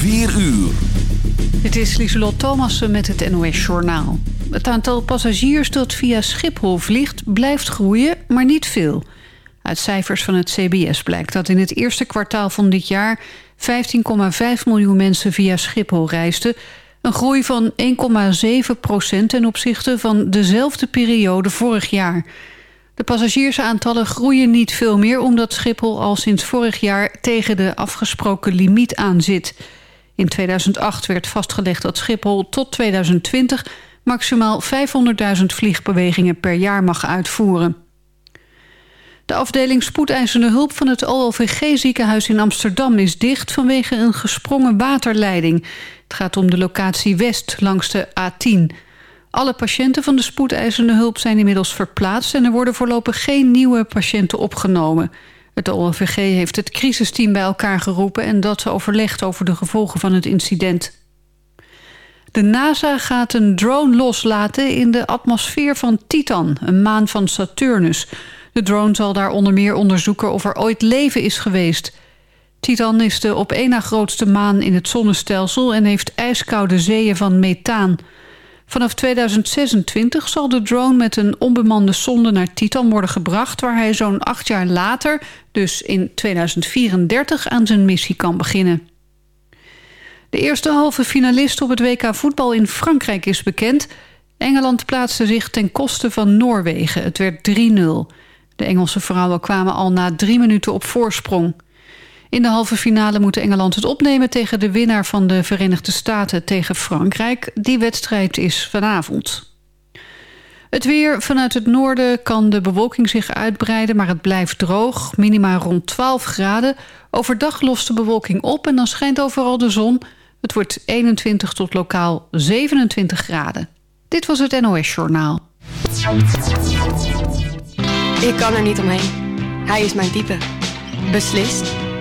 4 uur. Het is Lieselot Thomassen met het NOS Journaal. Het aantal passagiers dat via Schiphol vliegt blijft groeien, maar niet veel. Uit cijfers van het CBS blijkt dat in het eerste kwartaal van dit jaar... 15,5 miljoen mensen via Schiphol reisden. Een groei van 1,7 procent ten opzichte van dezelfde periode vorig jaar. De passagiersaantallen groeien niet veel meer... omdat Schiphol al sinds vorig jaar tegen de afgesproken limiet aan zit. In 2008 werd vastgelegd dat Schiphol tot 2020... maximaal 500.000 vliegbewegingen per jaar mag uitvoeren. De afdeling spoedeisende hulp van het OLVG-ziekenhuis in Amsterdam is dicht vanwege een gesprongen waterleiding. Het gaat om de locatie West langs de A10. Alle patiënten van de spoedeisende hulp zijn inmiddels verplaatst... en er worden voorlopig geen nieuwe patiënten opgenomen. Het OLVG heeft het crisisteam bij elkaar geroepen... en dat overlegt over de gevolgen van het incident. De NASA gaat een drone loslaten in de atmosfeer van Titan... een maan van Saturnus... De drone zal daar onder meer onderzoeken of er ooit leven is geweest. Titan is de op één na grootste maan in het zonnestelsel... en heeft ijskoude zeeën van methaan. Vanaf 2026 zal de drone met een onbemande sonde naar Titan worden gebracht... waar hij zo'n acht jaar later, dus in 2034, aan zijn missie kan beginnen. De eerste halve finalist op het WK voetbal in Frankrijk is bekend. Engeland plaatste zich ten koste van Noorwegen. Het werd 3-0. De Engelse vrouwen kwamen al na drie minuten op voorsprong. In de halve finale moet Engeland het opnemen tegen de winnaar van de Verenigde Staten tegen Frankrijk. Die wedstrijd is vanavond. Het weer vanuit het noorden kan de bewolking zich uitbreiden, maar het blijft droog. Minima rond 12 graden. Overdag lost de bewolking op en dan schijnt overal de zon. Het wordt 21 tot lokaal 27 graden. Dit was het NOS Journaal. Ik kan er niet omheen. Hij is mijn type. Beslist,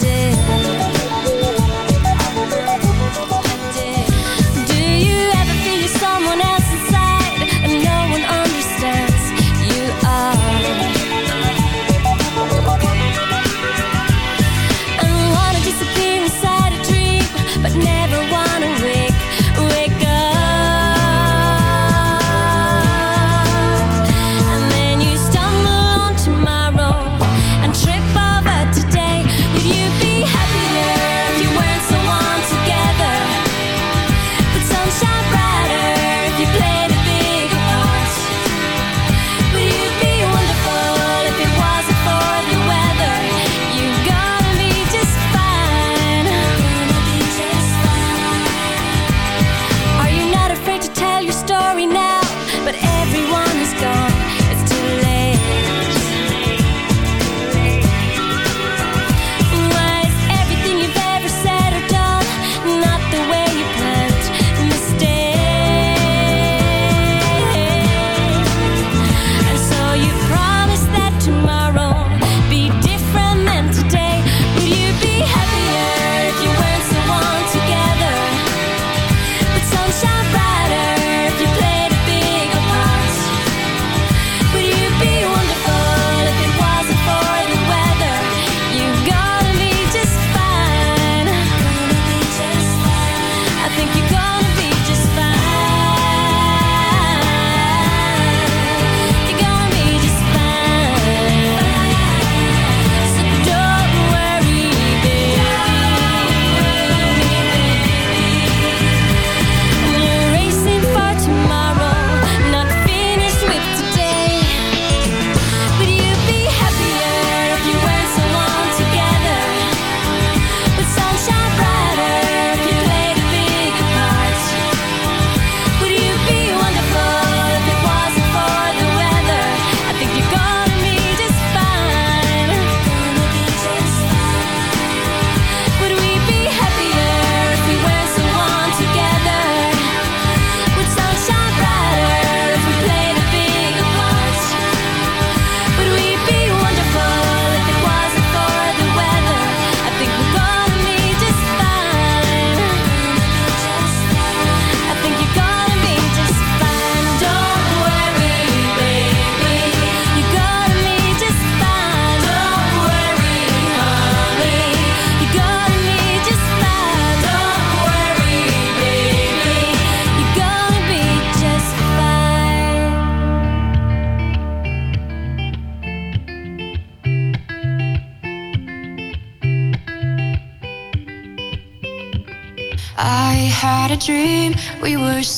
Did.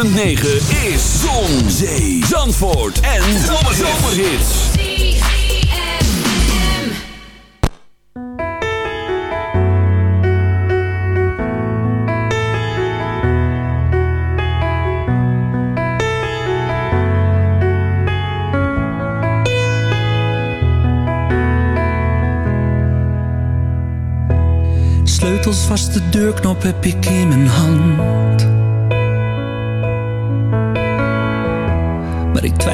106.9 is Zon, Zee, Zandvoort en Zomerhits. Sleutels vast de deurknop heb ik in mijn hand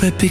Pepe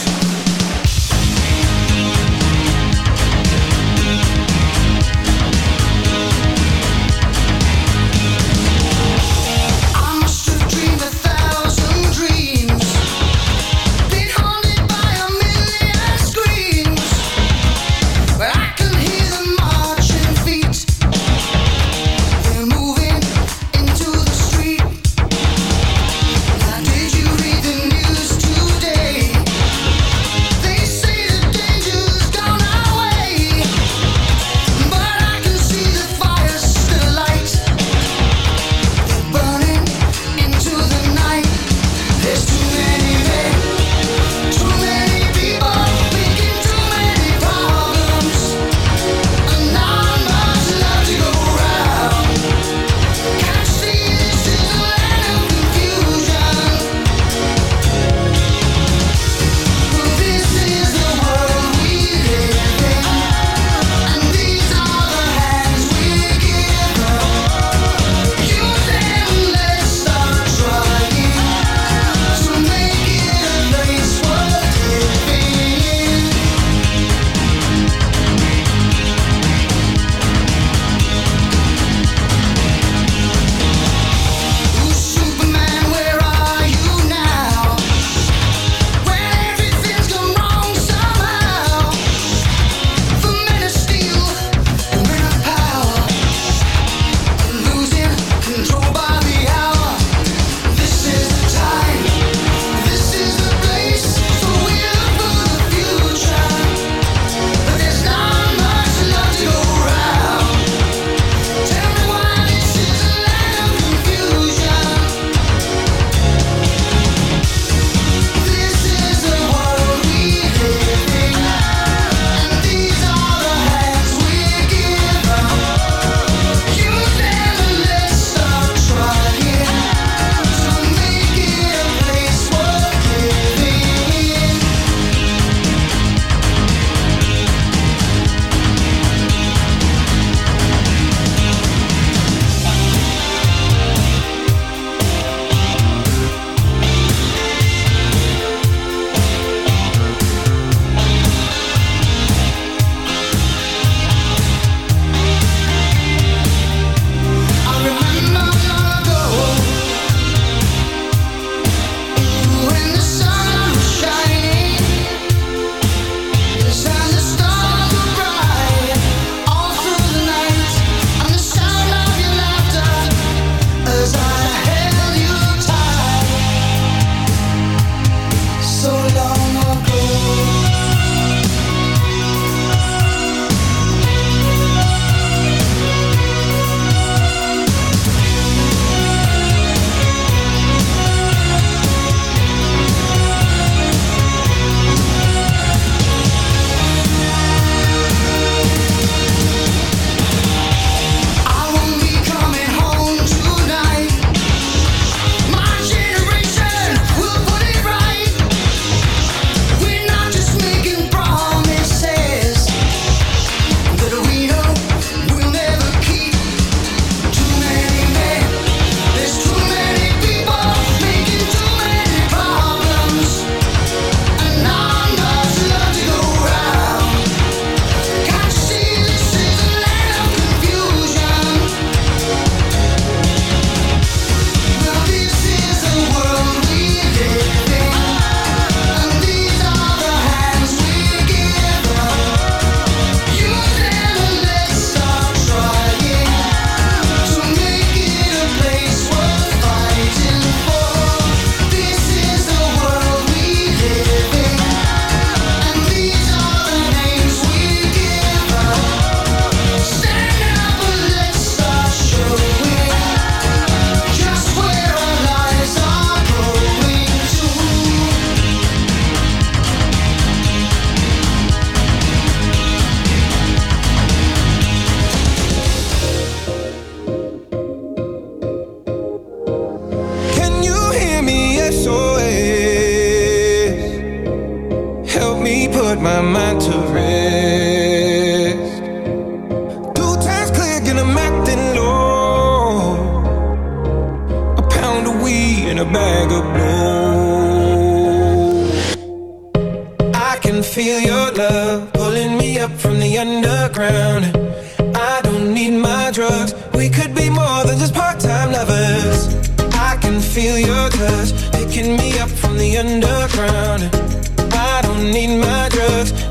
I don't need my drugs. We could be more than just part-time lovers. I can feel your touch picking me up from the underground. I don't need my drugs.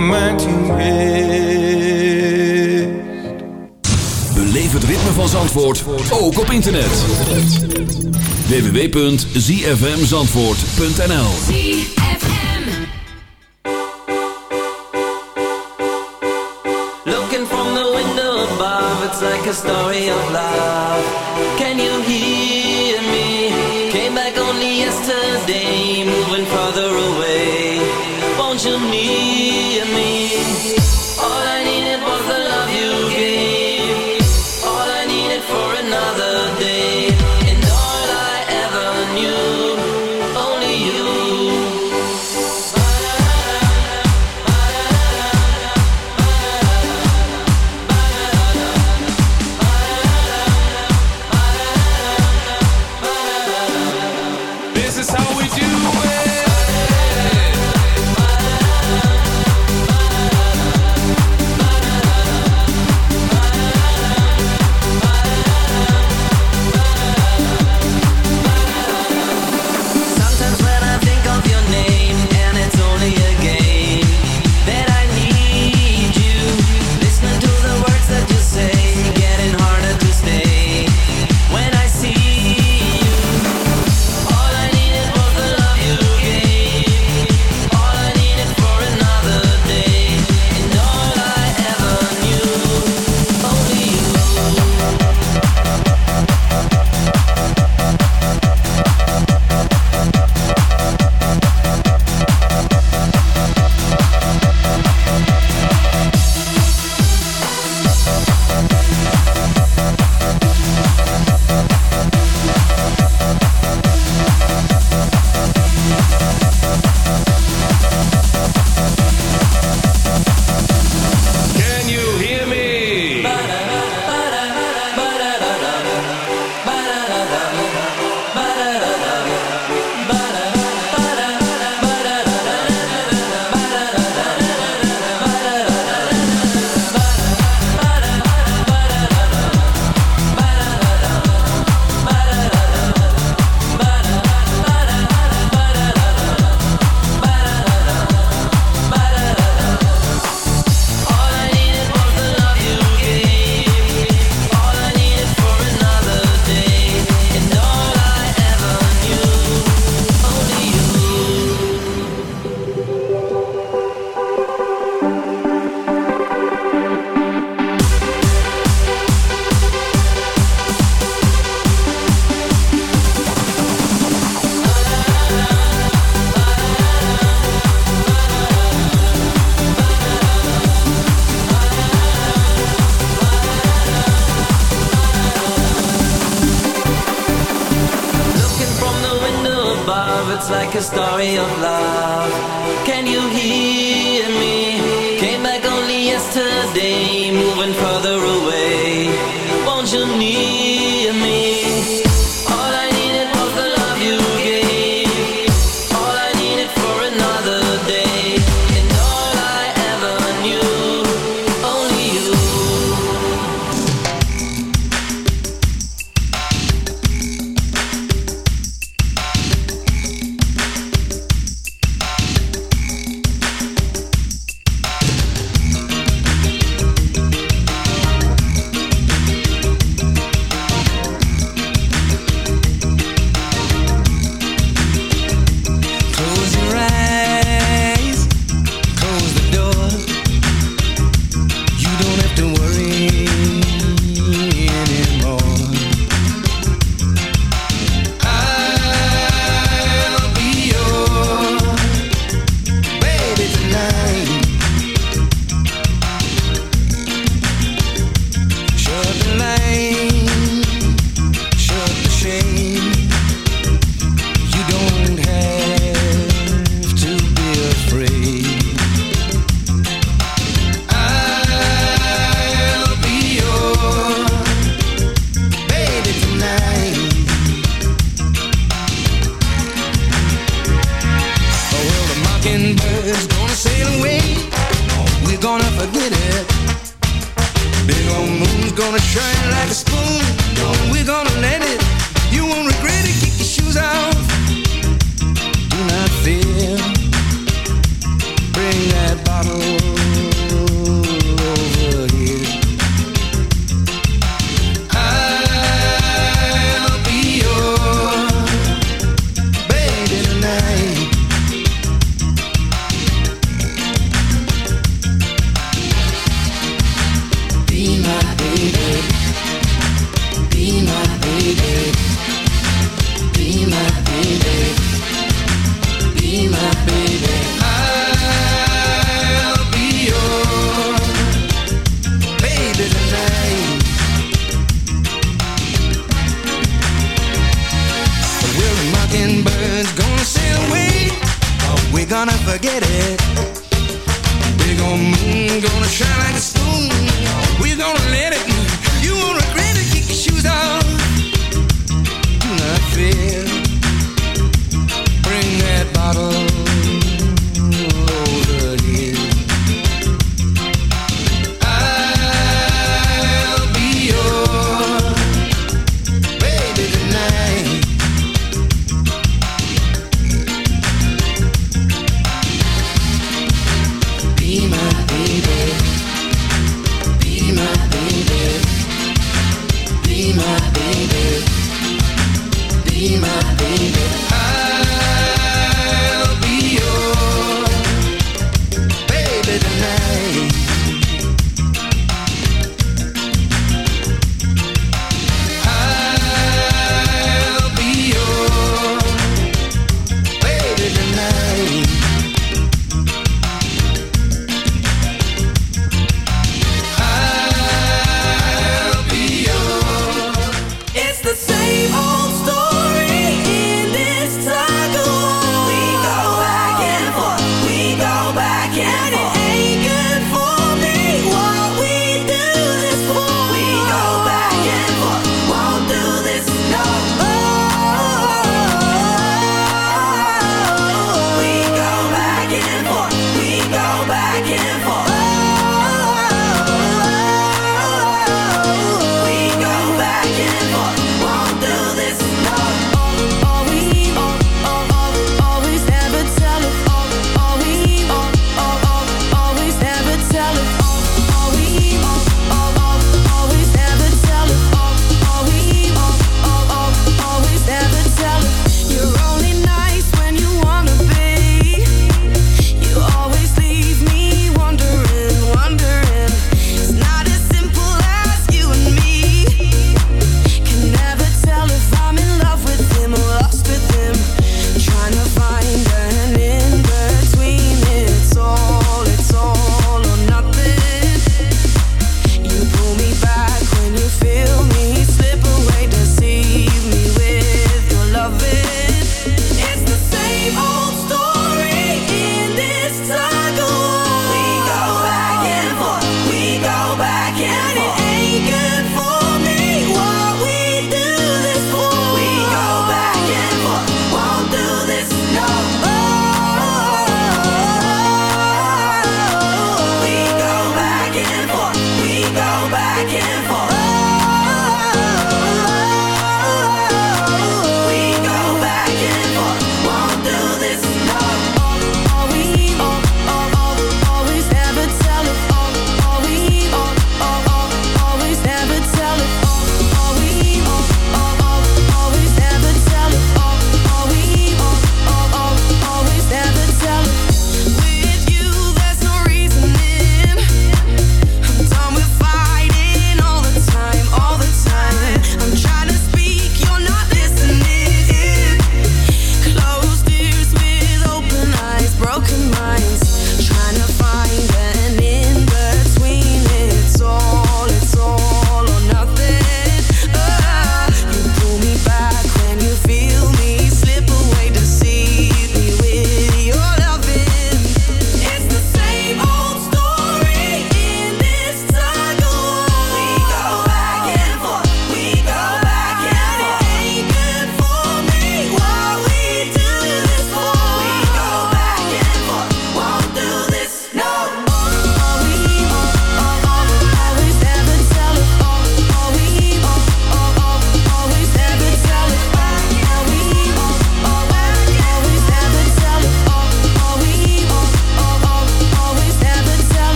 mijn to is. Beleef het ritme van Zandvoort ook op internet. www.zfmzandvoort.nl Looking from the window above, it's like a story of love. Can you hear?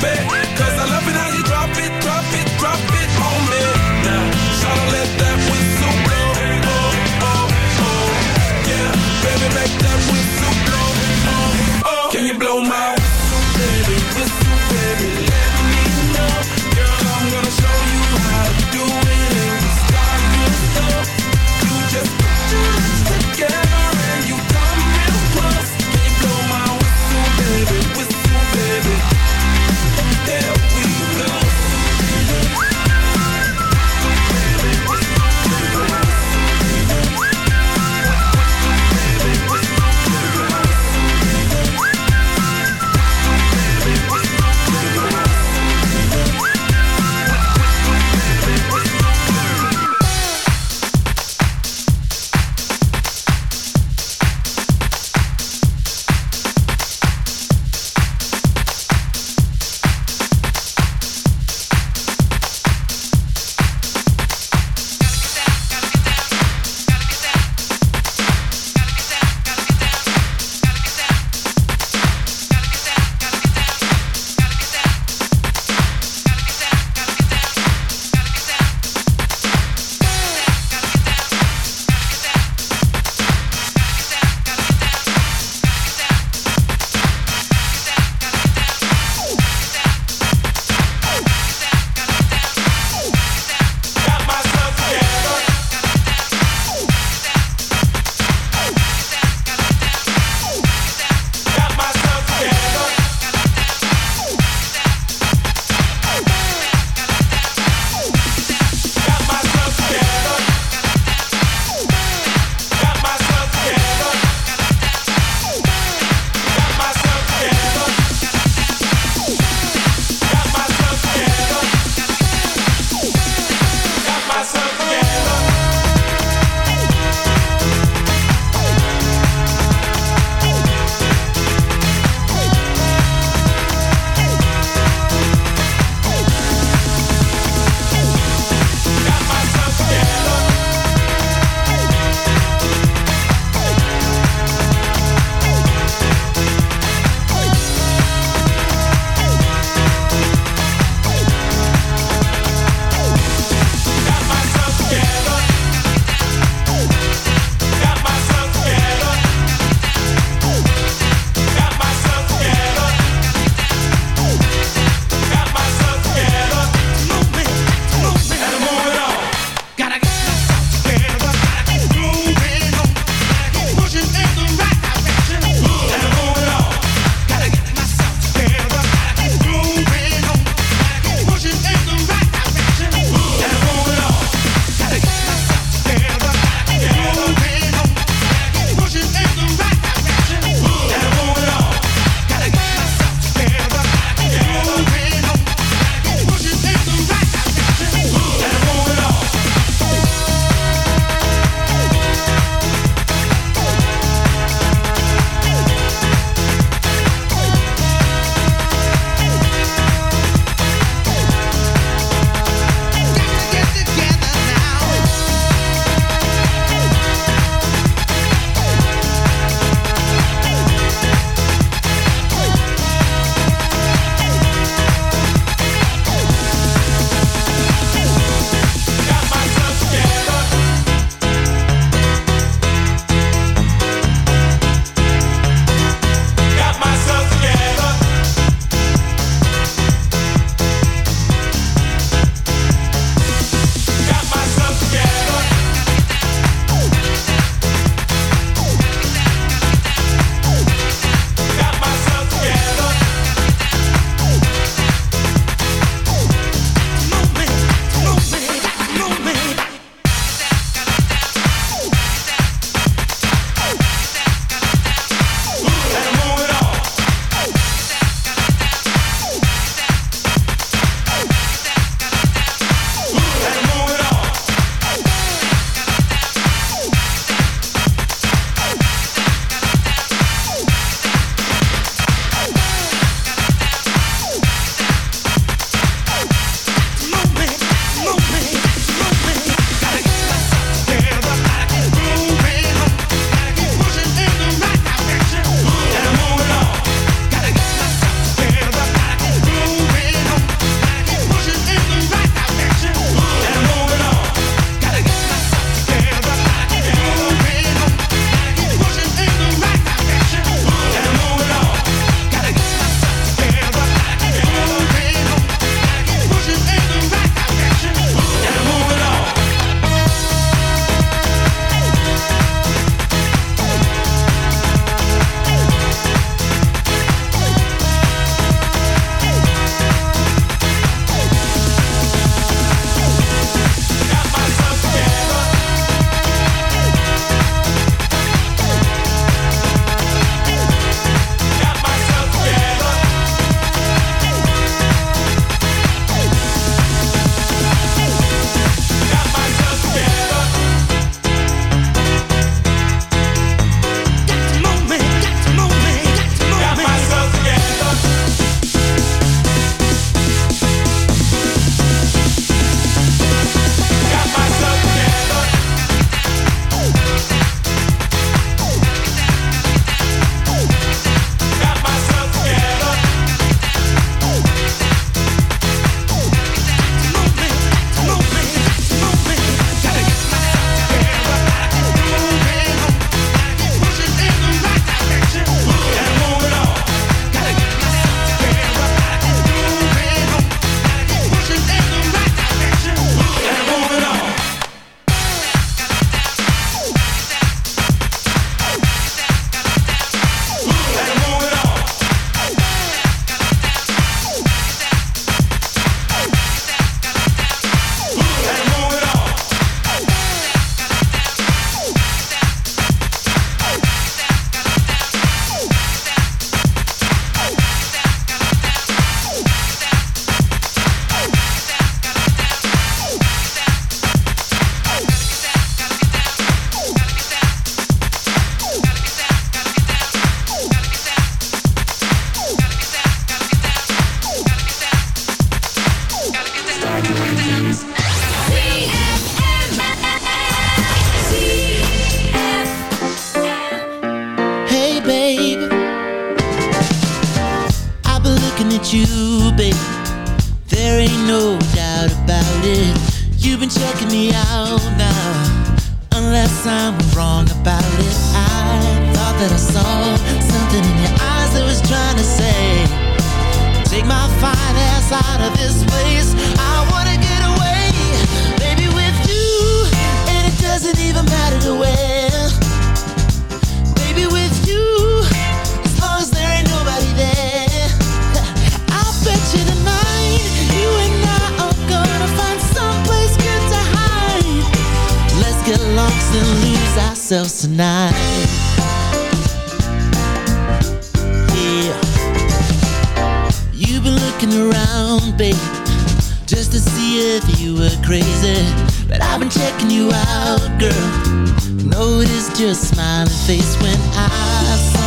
saber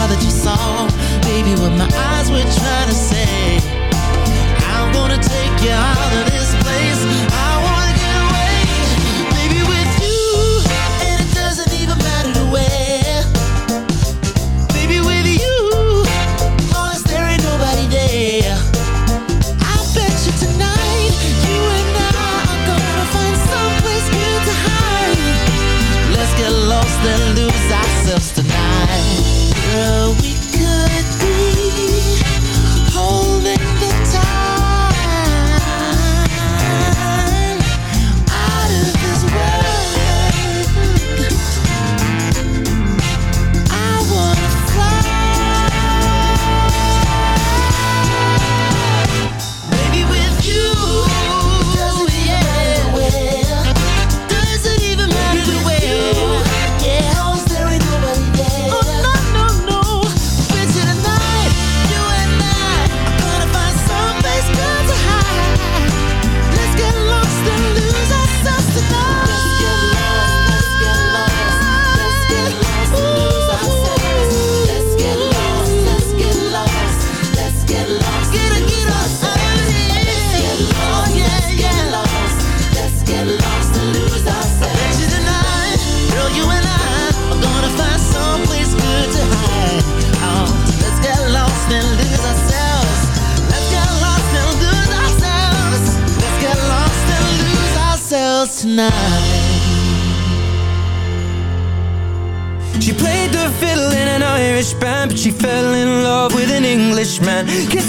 that you saw, baby, what my eyes were trying to say. I wanna take you out of this She played the fiddle in an Irish band, but she fell in love with an Englishman. Kissed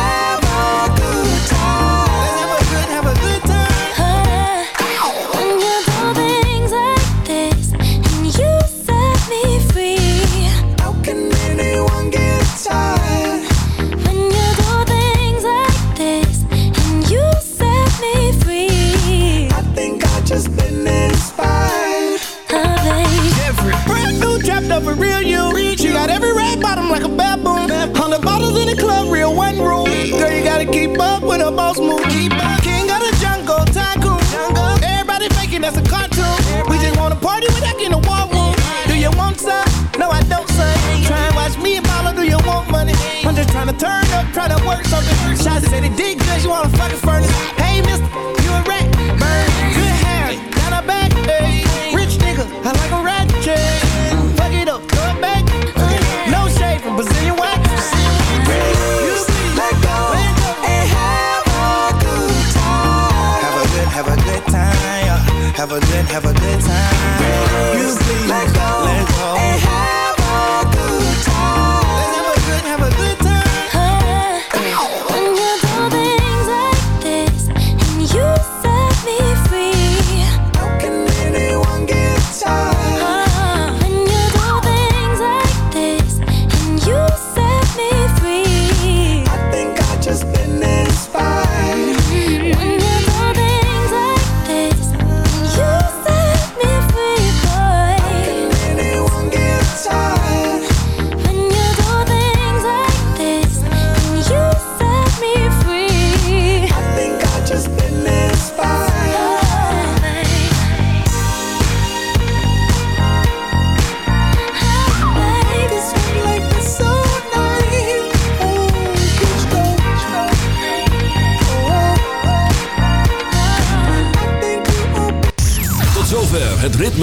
Bottles in the club, real one room. Girl, you gotta keep up with a boss move. Keep up. King of the jungle, tycoon. Everybody faking that's a cartoon. We just wanna party without getting a war room. Do you want some? No, I don't, son. Try and watch me and Paula, do you want money? I'm just trying to turn up, try to work something. Shots said it did good, you wanna fucking furnace.